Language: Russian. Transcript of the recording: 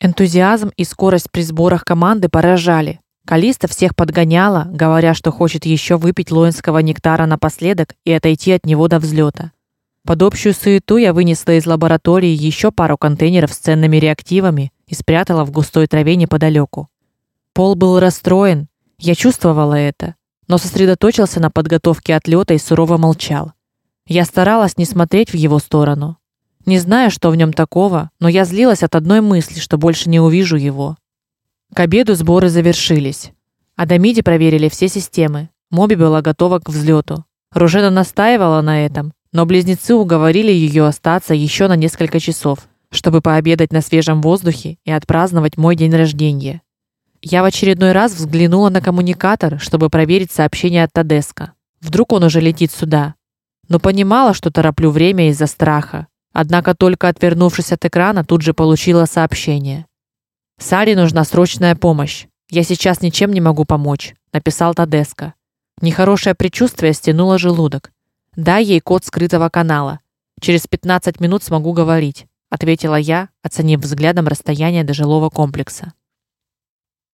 Энтузиазм и скорость при сборах команды поражали. Калиста всех подгоняла, говоря, что хочет еще выпить лоинского нектара напоследок и отойти от него до взлета. Под общую суету я вынесла из лаборатории еще пару контейнеров с ценными реактивами и спрятала в густой траве неподалеку. Пол был расстроен, я чувствовала это, но сосредоточился на подготовке отлета и сурово молчал. Я старалась не смотреть в его сторону. Не знаю, что в нем такого, но я злилась от одной мысли, что больше не увижу его. К обеду сборы завершились. Адамиди проверили все системы. Моби была готова к взлету. Ружена настаивала на этом, но близнецы уговорили ее остаться еще на несколько часов, чтобы пообедать на свежем воздухе и отпраздновать мой день рождения. Я в очередной раз взглянула на коммуникатор, чтобы проверить сообщение от Тадеска. Вдруг он уже летит сюда. Но понимала, что тороплю время из-за страха. Однако только отвернувшись от экрана, тут же получила сообщение. Саре нужна срочная помощь. Я сейчас ничем не могу помочь, написал Тадеска. Нехорошее предчувствие стянуло желудок. Дай ей код скрытого канала. Через 15 минут смогу говорить, ответила я, оценив взглядом расстояние до жилого комплекса.